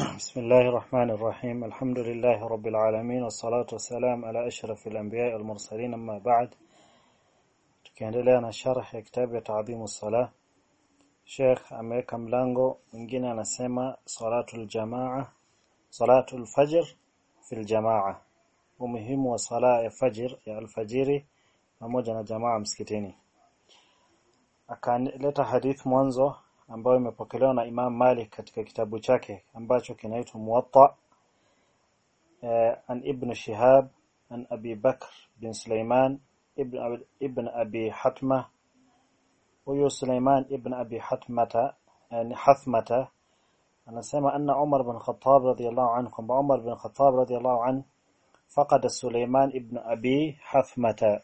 بسم الله الرحمن الرحيم الحمد لله رب العالمين والصلاة والسلام على أشرف الأنبياء والمرسلين أما بعد tukiendelea na sharh ya kitabu ya taadhimu sala Sheikh ameweka mlango mwingine anasema salatul jamaa salatul fajr fil jamaa umuhimu wa sala ya fajr ya alfajiri pamoja na jamaa msikitini akaleta hadith mwanzo ambayo imepokelewa na Imam Malik katika kitabu chake ambacho kinaitwa Muwatta eh, an Ibn Shihab an Abi Bakr bin Sulaiman ibn ibn Abi Hatma huyo Sulaiman ibn Abi Hatmata yani Hathmata anasema anna Umar bin Khattab radiyallahu anhu kwamba Umar bin Khattab radiyallahu anhu faqada Sulaiman ibn Abi Hathmata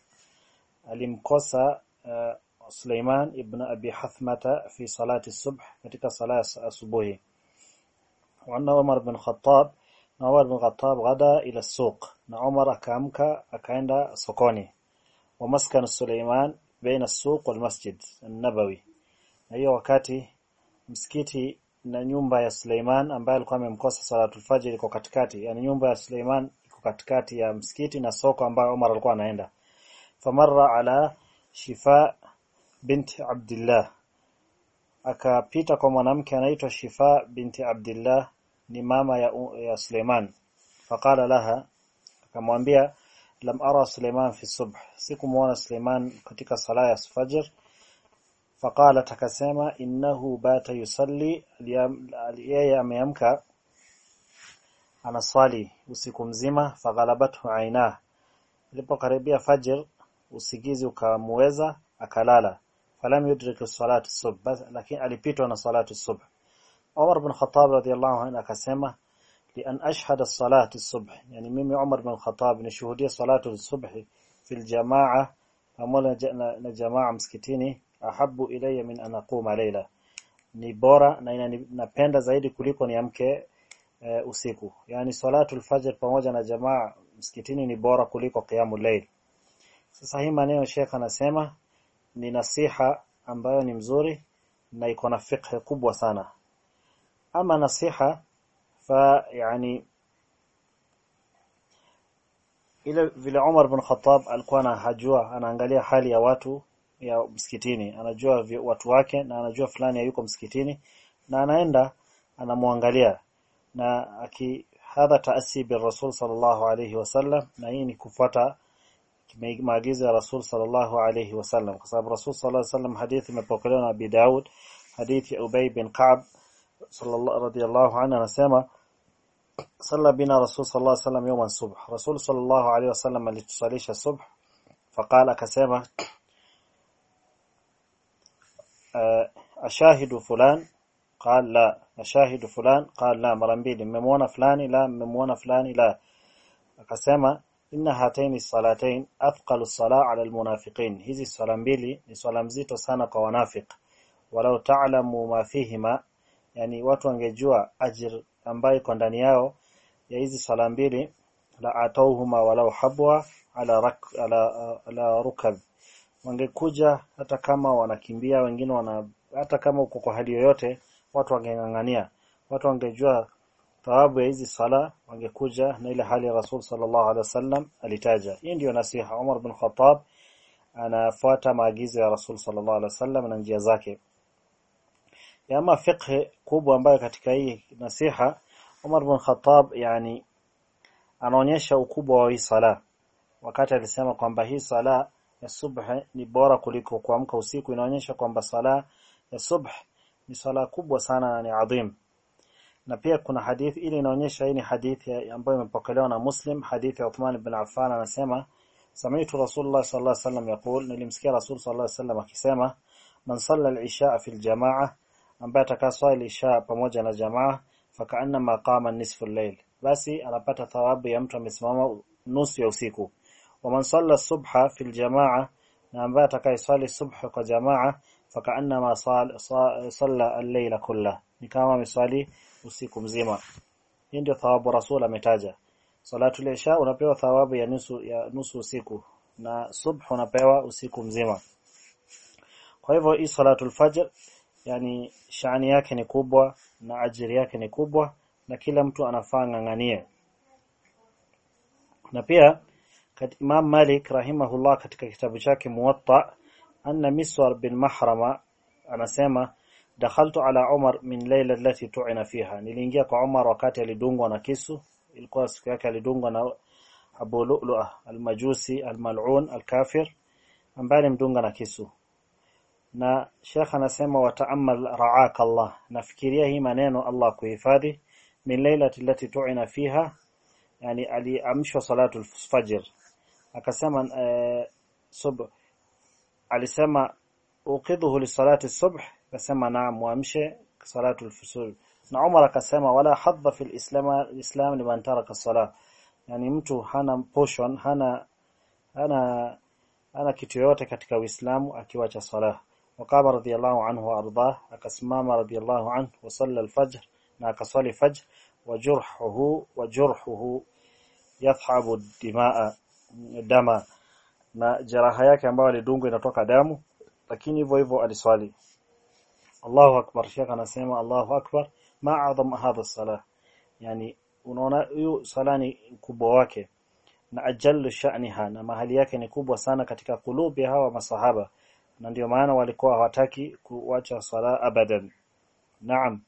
alimkosa uh, Suleiman ibn Abi Hathmata fi salati subh katika sala asubuhi. Wa anna Umar bin Khattab na Umar bin Khattab ghada ila suq na Umar akaamka akaenda sokoni. Wa maskan Suleiman baina as-suq wal masjid an-nabawi. Na hiyo wakati msikiti na nyumba ya Suleiman ambaye alikuwa amemkosa salatul fajr iko katikati, yani nyumba ya Suleiman iko katikati ya msikiti na soko ambayo Umar alikuwa anaenda. Famarra ala shifa binti Abdullah akapita kwa mwanamke anaitwa Shifa binti Abdullah ni mama ya, ya Suleiman. Faqala laha akamwambia lam ara Suleiman fi subh. Sikumuona Suleiman katika sala ya fajr. Faqala takasema innahu bata yusalli. Yeye ameamka anaswali usiku mzima faghalabathu aina ilipokaribia fajr usigizi ukamweza akalala falam yudrik salati subh lakini alipitwa na salati subh Umar bin Khattab radiyallahu anhu akasema li an ashhada salati subh yani mimi Umar bin Khattab nishuhudie salatu subh fil jamaa pamoja na jamaa msikitini ahabu ilayya min an aquma layla ni bora na napenda zaidi kuliko niamke e, usiku. Yani salatu al-fajr pamoja na jamaa msikitini ni bora kuliko qiyamul layl sasa hii maneno Sheikh anasema ni nasiha ambayo ni mzuri na iko na fiqh kubwa sana. Ama nasiha fa yani ile vile Umar bin Khattab alikuwa anajua anaangalia hali ya watu ya msikitini anajua watu wake na anajua fulani yuko msikitini na anaenda anamwangalia. Na aki hadha taasi bi rasul sallallahu alayhi wasallam na hii ni kufuata maagizo ya Rasul sallallahu alayhi wasallam kwa sababu Rasul sallallahu alayhi wasallam hadithi imepokelewa na Abi Daud hadithi ya Ubay bin Ka'b sallallahu radiyallahu anhu anasema صلى بنا رسول صلى الله عليه وسلم يوما الصبح رسول صلى الله عليه وسلم لتصليش الصبح فقال كسيما أشاهد فلان قال لا أشاهد فلان قال لا مرمبيلي ممونا فلاني لا ممونا فلاني لا akasema inna hataini salatain athqalu sala ala almunafiqin. Hizi swala mbili ni swala mzito sana kwa wanafiq. Walau ta'lamu ma fihima yani watu wangejua ajir ambayo iko ndani yao ya hizi swala mbili la atauhuma walau habwa ala rak, ala, ala rukab wangekuja hata kama wanakimbia wengine wana hata kama uko kwa hali yoyote watu wangengangania. Watu wangejua thawabu ya hizi sala wangekuja na ile hali ya Rasul sallallahu alaihi wasallam alitaja. Hii ndio nasiha Umar bin Khattab anafuata maagizo ya Rasul sallallahu alaihi wasallam na njia zake. Yama fiqh kubwa ambayo katika hii nasiha Umar bin Khattab yani anaonyesha ukubwa wa hii sala. Wakati alisema kwamba hii sala ya subh ni bora kuliko kuamka usiku inaonyesha kwamba sala ya subh ni sala kubwa sana na ni adhim na pia kuna hadithi ile inaonyesha hii ni hadithi ambayo imepokelewa na Muslim hadithi ya Uthman ibn Affan anasema sami'tu Rasulullah sallallahu alaihi wasallam yaqul nilimsikia Rasul sallallahu alaihi wasallam akisema man salla al-isha fi al-jamaa ambaye atakaswali isha pamoja na jamaa fakaanna maqama nisfu al-layl basi anapata thawabu ya mtu amesimama nusu ya usiku. Wa man salla subha fi al-jamaa na ambaye atakayeswali subha kwa jamaa fakaanna ma salla al-layla kulla ni kama ameswali usiku mzima. Hii ndio thawabu Rasul ametaja. Salatu isha unapewa thawabu ya nusu ya nusu usiku na subh unapewa usiku mzima. Kwa hivyo hii salatu fajr yani shani yake ni kubwa na ajiri yake ni kubwa na kila mtu anafaa ng'ang'anie na pia kat Imam Malik rahimahullah katika kitabu chake Muwatta anna Miswar bin Mahrama anasema dakhaltu ala Umar min layla allati tu'ina fiha. Niliingia kwa Umar wakati alidungwa na kisu ilikuwa siku yake alidungwa na Abu Lu'lu'a al-Majusi al-Mal'un ambaye alimdunga na kisu. Na Sheikh anasema wataamal ra'aka Allah. Nafikiria hii maneno Allah kuhifadhi min lailati allati tu'ina fiha yani aliamshwa salatu al-fajr akasema uh, sub alisema uqidhuhu li salati subh akasema naam muamshe salatu al-fajr na Umar akasema wala hadha fil islam islam liman taraka as-salah yani mtu hana portion hana hana hana kitu yote katika Uislamu akiwacha وقام رضي الله عنه وارضاه akasimama رضي الله عنه وصلى الفجر na akaswali fajr وجرحه وجرحه يثحب الدماء dama na jeraha yake ambayo alidungwa inatoka damu. Lakini hivyo hivyo aliswali. Allahu akbar shekha anasema Allahu akbar. Ma adham hadha salah. Yani unaona hiyo sala ni kubwa wake. Na ajallu sha'niha na mahali yake ni kubwa sana katika kulubi hawa masahaba. Na ndio maana walikuwa hawataki kuacha sala abadan. Naam.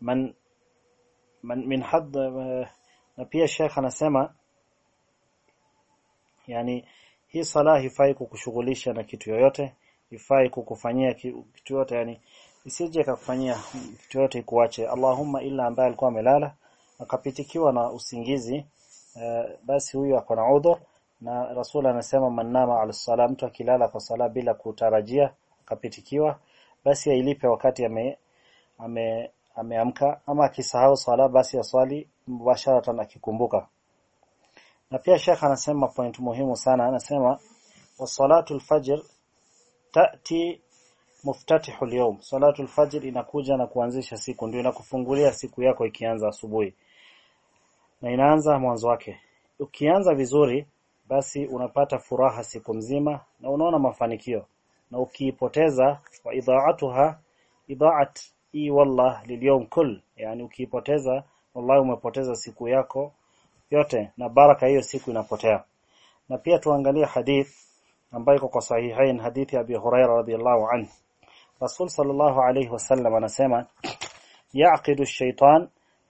Man man min hadd na pia shekha anasema yani hii sala haifai kukushughulisha na kitu yoyote ifai kukufanyia kitu yote yani isije kakufanyia kitu yote ikuache. Allahumma illa ambaye alikuwa amelala akapitikiwa na usingizi uh, basi huyu ako na na rasul anasema manama ala sala mtu akilala kwa sala bila kutarajia akapitikiwa basi ailipe wakati ame ame ameamka. Ama akisahau sala basi aswali mubasharatan akikumbuka na pia Sheikh anasema point muhimu sana. Anasema wasalatu alfajr tati muftatihu al-yawm. Salatu al-fajr inakuja na kuanzisha siku ndio inakufungulia siku yako ikianza asubuhi. Na inaanza mwanzo wake. Ukianza vizuri basi unapata furaha siku mzima na unaona mafanikio. Na ukiipoteza wa idha'atuha idha'at i wallah lilyawm kull yani ukiipoteza wallahi umepoteza siku yako yote na baraka hiyo siku inapotea. Na pia tuangalie hadith ambayo iko kwa sahihain hadithi ya Abi Huraira radhiyallahu anhu. Rasul sallallahu alayhi wasallam anasema yaqidu ash-shaytan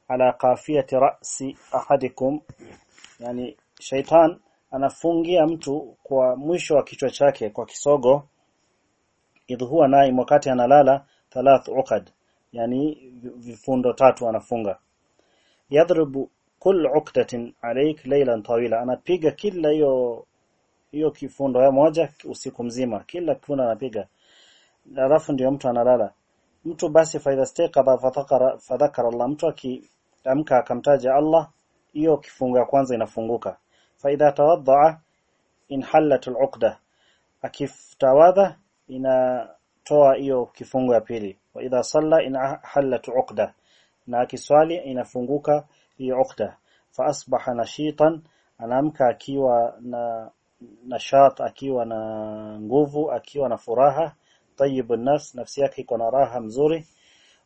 ala qafiyati ra'si ahadikum. Yani shaitan anafungia mtu kwa mwisho wa kichwa chake kwa kisogo. Idh huwa wakati analala thalath uqad. Yani vifundo tatu anafunga. Yadribu kull uktatin alayk laylan tawila anapiga kila hiyo hiyo kifundo ya moja usiku mzima kila kifundo anapiga alafu ndio mtu analala mtu basi faida staqadha fatakara fadhakara Allah mtu akiamka akamtaja Allah hiyo kifungo ya kwanza inafunguka faidha tawaddaa inhallat al-uqda akiftawadha inatoa hiyo kifungo ya pili wa idha salla inhallat uqda na akiswali inafunguka hiyo uqda fa asbaha nashitan anaamka akiwa na nashat akiwa na nguvu akiwa na furaha tayyibun nafs nafsi yake iko na raha mzuri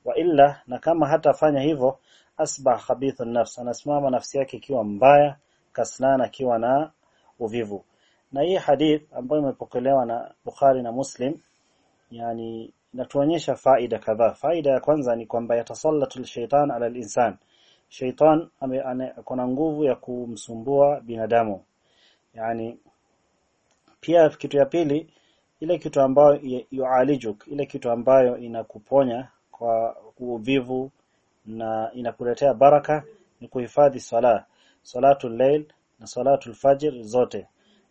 wa illa na kama hatafanya hivyo asbah khabithun nafs anasimama nafsi yake ikiwa mbaya kaslan akiwa na uvivu na hii hadith ambayo imepokelewa na Bukhari na Muslim yani inatuonyesha faida kadhaa. Faida ya kwanza ni kwamba yatasallatu shaitan ala al-insan shaitan kuna nguvu ya kumsumbua binadamu. Yani pia kitu ya pili ile kitu ambayo yualijuk ile kitu ambayo inakuponya kwa uvivu na inakuletea baraka ni kuhifadhi sala salatu layl na salatu fajr zote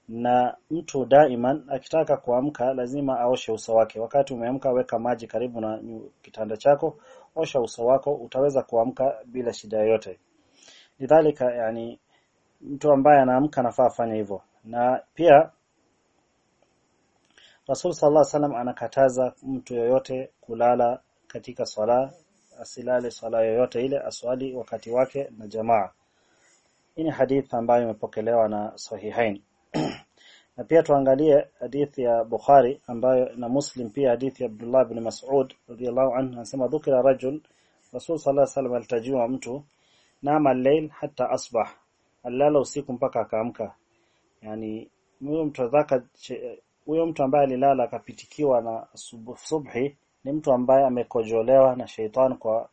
na mtu daiman akitaka kuamka lazima aoshe uso wake. Wakati umeamka weka maji karibu na kitanda chako osha uso wako utaweza kuamka bila shida yoyote. Lidhalika yani mtu ambaye anaamka nafaa afanye hivyo. Na pia Rasul sallallahu alaihi wasallam anakataza mtu yoyote kulala katika swala asilale swala yoyote ile aswali wakati wake na jamaa. Hii ni ambayo imepokelewa na sahihain na pia tuangalie hadithi ya Bukhari ambayo na Muslim pia hadithi ya Abdullah ibn Mas'ud radhiyallahu anhu anasema dhukira rajul Rasul sallallahu alaihi wasallam alitajiwa mtu nama al-layl hatta asbah alala usiku mpaka akaamka. Yani huyo mtu huyo mtu ambaye alilala akapitikiwa na subuhi subhi ni mtu ambaye amekojolewa na sheitan kwa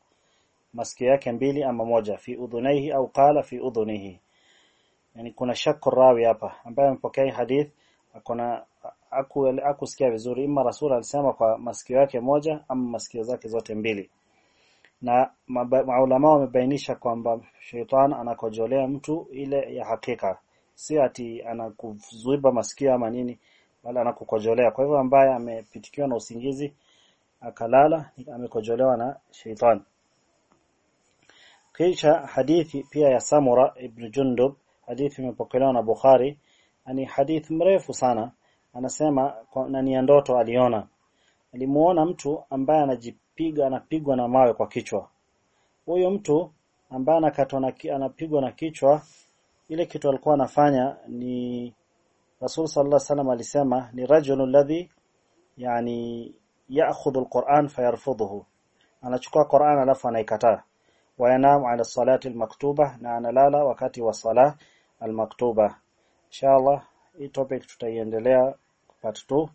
masikio yake mbili ama moja fi udhunaihi au qala fi udhunihi yani kuna shakku rawi hapa. Ambaye amepokea hadith akona aku akusikia vizuri. Ima rasul alisema kwa masikio yake moja ama masikio zake zote mbili. Na maulama wamebainisha kwamba sheitan anakojolea mtu ile ya hakika. Si ati anakuzuiba masikio ama nini bali anakukojolea. Kwa hivyo ambaye amepitikiwa na usingizi akalala amekojolewa na sheitan kisha hadithi pia ya Samura ibn Jundub hadithi imepokelewa na Bukhari ni hadith mrefu sana. Anasema na ni ndoto aliona. Alimuona mtu ambaye anajipiga anapigwa na mawe kwa kichwa. Huyo mtu ambaye anakatwa na anapigwa na kichwa ile kitu alikuwa anafanya ni Rasul sallallahu alaihi wasallam alisema ni rajulun ladhi yani ya'khudhu alquran fayarfudhuhu. Anachukua Qur'an alafu anaikataa. Wayanam ala salati almaktuba na analala wakati wa sala almaktuba inshallah hii topic tutaiendelea part 2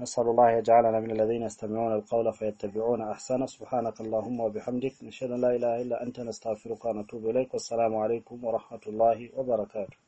نسأل الله يجعلنا من الذين يستمعون القول فيتبعون أحسنه. سبحانك اللهم وبحمدك. نشهد أن لا إله إلا أنت. نستغفرك ونتوب إليك. والسلام عليكم ورحمة الله وبركاته.